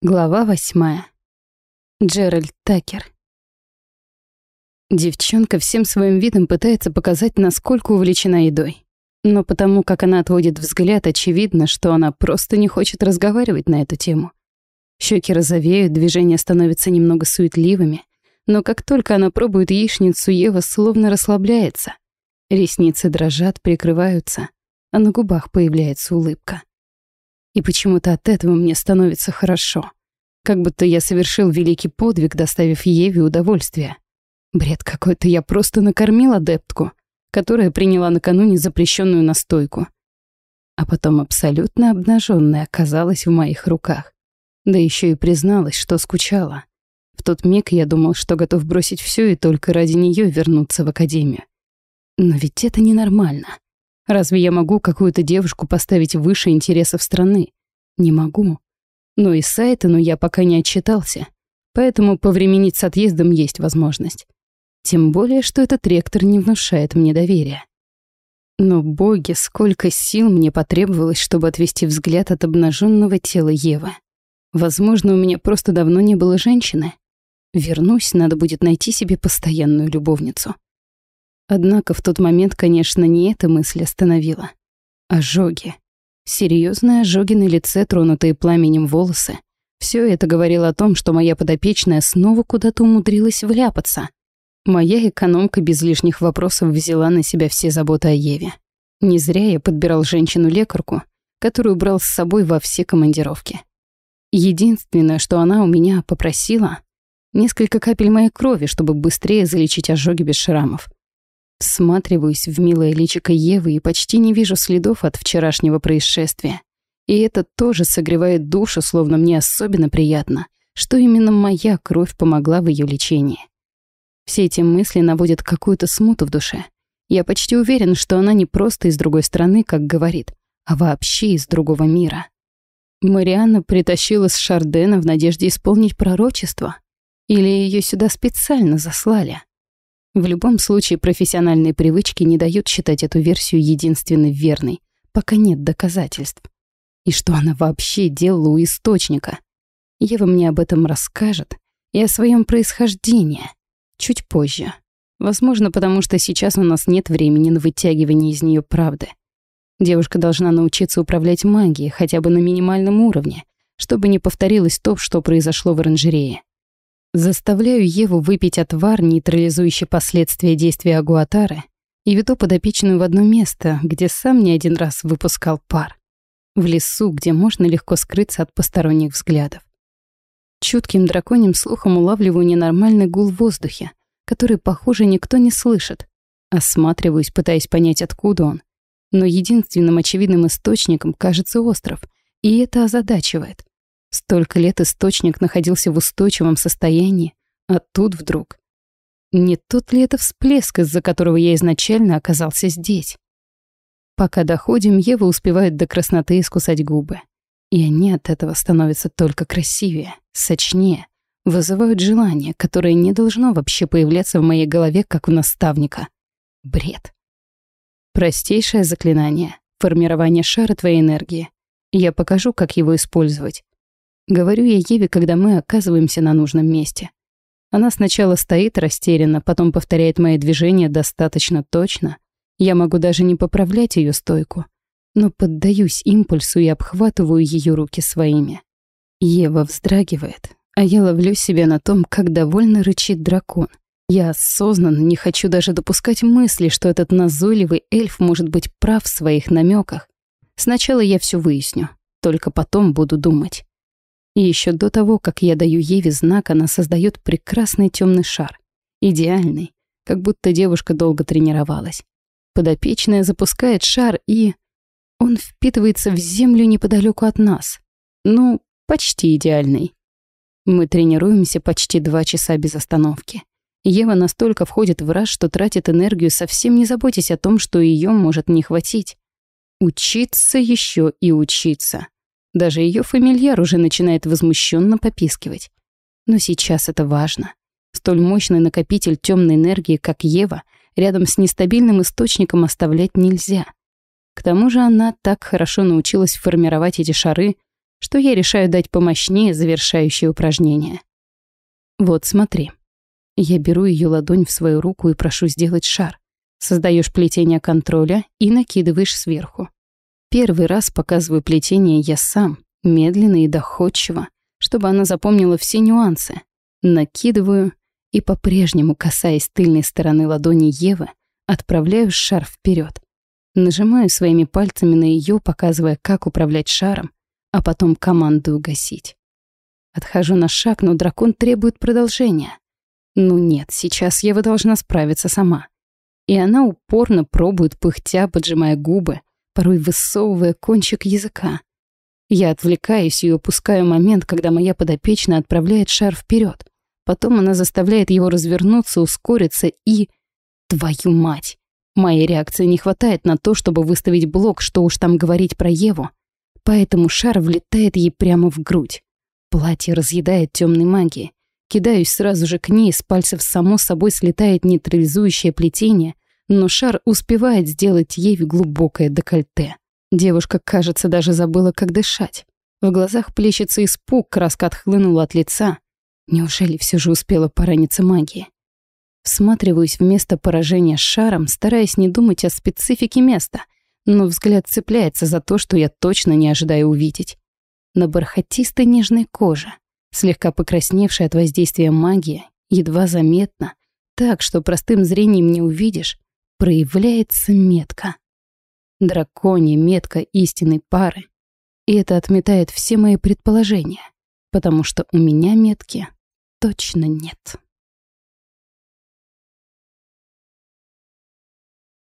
Глава восьмая. Джеральд Такер. Девчонка всем своим видом пытается показать, насколько увлечена едой. Но потому как она отводит взгляд, очевидно, что она просто не хочет разговаривать на эту тему. Щеки розовеют, движения становятся немного суетливыми, но как только она пробует яичницу, Ева словно расслабляется. Ресницы дрожат, прикрываются, а на губах появляется улыбка. И почему-то от этого мне становится хорошо. Как будто я совершил великий подвиг, доставив Еве удовольствие. Бред какой-то, я просто накормил адептку, которая приняла накануне запрещенную настойку. А потом абсолютно обнаженная оказалась в моих руках. Да еще и призналась, что скучала. В тот миг я думал, что готов бросить все и только ради нее вернуться в академию. Но ведь это ненормально. Разве я могу какую-то девушку поставить выше интересов страны? Не могу. Но и Сайтону я пока не отчитался, поэтому повременить с отъездом есть возможность. Тем более, что этот ректор не внушает мне доверия. Но, боги, сколько сил мне потребовалось, чтобы отвести взгляд от обнаженного тела Евы. Возможно, у меня просто давно не было женщины. Вернусь, надо будет найти себе постоянную любовницу. Однако в тот момент, конечно, не эта мысль остановила. Ожоги. Серьезные ожоги на лице, тронутые пламенем волосы. Все это говорило о том, что моя подопечная снова куда-то умудрилась вляпаться. Моя экономка без лишних вопросов взяла на себя все заботы о Еве. Не зря я подбирал женщину-лекарку, которую брал с собой во все командировки. Единственное, что она у меня попросила, несколько капель моей крови, чтобы быстрее залечить ожоги без шрамов. Всматриваюсь в милое личико Евы и почти не вижу следов от вчерашнего происшествия. И это тоже согревает душу, словно мне особенно приятно, что именно моя кровь помогла в ее лечении. Все эти мысли наводят какую-то смуту в душе. Я почти уверен, что она не просто из другой страны, как говорит, а вообще из другого мира. Марианна притащила с Шардена в надежде исполнить пророчество. Или ее сюда специально заслали. В любом случае, профессиональные привычки не дают считать эту версию единственной верной, пока нет доказательств. И что она вообще делала у источника? Ева мне об этом расскажет и о своем происхождении чуть позже. Возможно, потому что сейчас у нас нет времени на вытягивание из нее правды. Девушка должна научиться управлять магией хотя бы на минимальном уровне, чтобы не повторилось то, что произошло в оранжерее. Заставляю Еву выпить отвар, нейтрализующий последствия действия агуатары, и веду подопечную в одно место, где сам не один раз выпускал пар. В лесу, где можно легко скрыться от посторонних взглядов. Чутким драконьим слухом улавливаю ненормальный гул в воздухе, который, похоже, никто не слышит. Осматриваюсь, пытаясь понять, откуда он. Но единственным очевидным источником кажется остров, и это озадачивает. Столько лет источник находился в устойчивом состоянии, а тут вдруг... Не тот ли это всплеск, из-за которого я изначально оказался здесь? Пока доходим, Ева успевает до красноты искусать губы. И они от этого становятся только красивее, сочнее, вызывают желание, которое не должно вообще появляться в моей голове, как у наставника. Бред. Простейшее заклинание — формирование шара твоей энергии. Я покажу, как его использовать. Говорю я Еве, когда мы оказываемся на нужном месте. Она сначала стоит растерянно, потом повторяет мои движения достаточно точно. Я могу даже не поправлять ее стойку, но поддаюсь импульсу и обхватываю ее руки своими. Ева вздрагивает, а я ловлю себя на том, как довольно рычит дракон. Я осознанно не хочу даже допускать мысли, что этот назойливый эльф может быть прав в своих намеках. Сначала я все выясню, только потом буду думать. И еще до того, как я даю Еве знак, она создает прекрасный темный шар. Идеальный, как будто девушка долго тренировалась. Подопечная запускает шар, и... Он впитывается в землю неподалеку от нас. Ну, почти идеальный. Мы тренируемся почти два часа без остановки. Ева настолько входит в раз, что тратит энергию, совсем не заботясь о том, что ее может не хватить. Учиться еще и учиться. Даже ее фамильяр уже начинает возмущенно попискивать. Но сейчас это важно. Столь мощный накопитель темной энергии, как Ева, рядом с нестабильным источником оставлять нельзя. К тому же она так хорошо научилась формировать эти шары, что я решаю дать помощнее завершающее упражнение. Вот смотри. Я беру ее ладонь в свою руку и прошу сделать шар. Создаешь плетение контроля и накидываешь сверху. Первый раз показываю плетение я сам, медленно и доходчиво, чтобы она запомнила все нюансы. Накидываю и по-прежнему, касаясь тыльной стороны ладони Евы, отправляю шар вперед. Нажимаю своими пальцами на ее, показывая, как управлять шаром, а потом командую гасить. Отхожу на шаг, но дракон требует продолжения. Ну нет, сейчас Ева должна справиться сама. И она упорно пробует, пыхтя, поджимая губы, порой высовывая кончик языка. Я отвлекаюсь и упускаю момент, когда моя подопечная отправляет шар вперед. Потом она заставляет его развернуться, ускориться и... Твою мать! Моей реакции не хватает на то, чтобы выставить блок, что уж там говорить про Еву. Поэтому шар влетает ей прямо в грудь. Платье разъедает темной магией. Кидаюсь сразу же к ней, с пальцев само собой слетает нейтрализующее плетение, но шар успевает сделать ей глубокое декольте. Девушка, кажется, даже забыла, как дышать. В глазах плещется испуг, краска отхлынула от лица. Неужели все же успела пораниться магией? Всматриваюсь в место поражения шаром, стараясь не думать о специфике места, но взгляд цепляется за то, что я точно не ожидаю увидеть. На бархатистой нежной коже, слегка покрасневшей от воздействия магии, едва заметно, так, что простым зрением не увидишь, проявляется метка. Драконья метка истинной пары. И это отметает все мои предположения, потому что у меня метки точно нет.